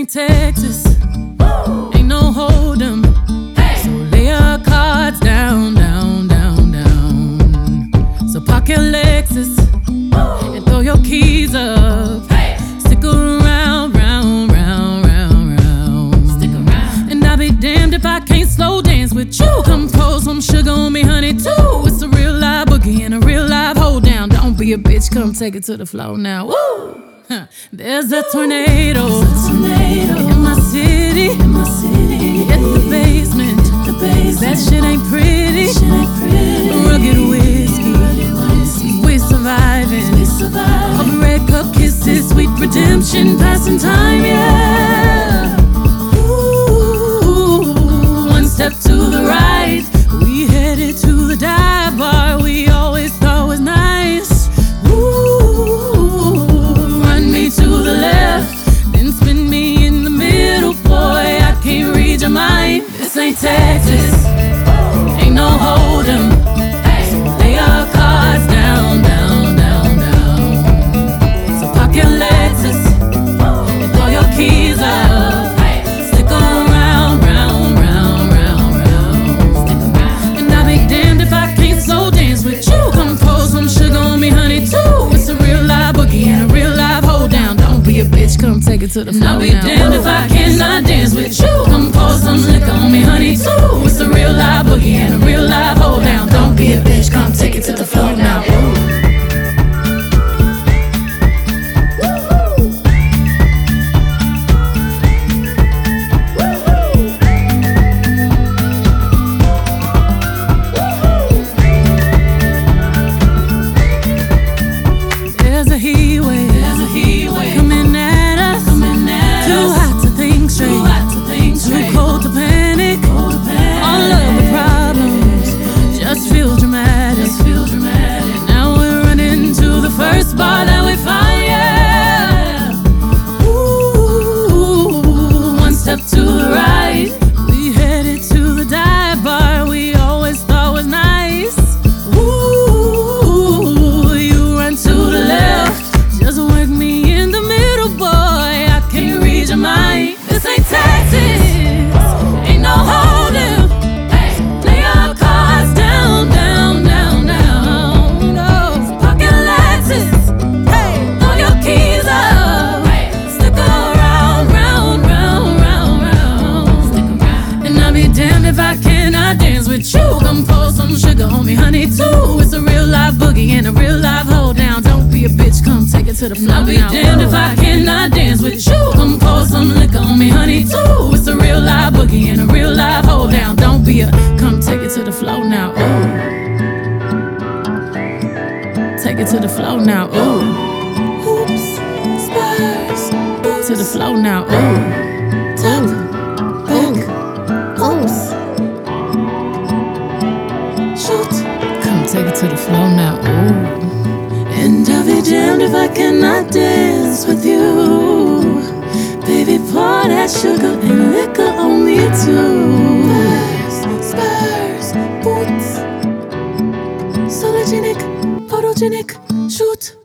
ain't Texas. Ain't no hold 'em. So lay your cards down, down, down, down. So park your Lexus and throw your keys up. Stick around, round, round, round, round. Stick around. And I'll be damned if I can't slow dance with you. Come pour some sugar on me, honey, too. It's a real live boogie and a real live hold down. Don't be a bitch, come take it to the floor now. Woo! Huh. There's a tornado, in my city, in my city. Hit the basement, the basement. That shit ain't pretty. Rugged whiskey, we surviving. We surviving. The red cup kisses, sweet redemption, passing time, yeah. To the floor. I'll be damned if I cannot the too. It's a real live boogie and a real live hold down. Don't be a bitch, come take it to the floor. I'll be now. damned if I cannot dance with you. Come pour some liquor on me, honey, too. It's a real live boogie and a real live hold down. Don't be a come take it to the floor now. Ooh. Take it to the floor now. Ooh. Hoops, spurs, to the floor now. Ooh. Top, take it to the floor now. Ooh. And I'll be damned if I cannot dance with you. Baby, pour that sugar and liquor on me too. Spurs, spurs, boots. Sologenic, photogenic, shoot.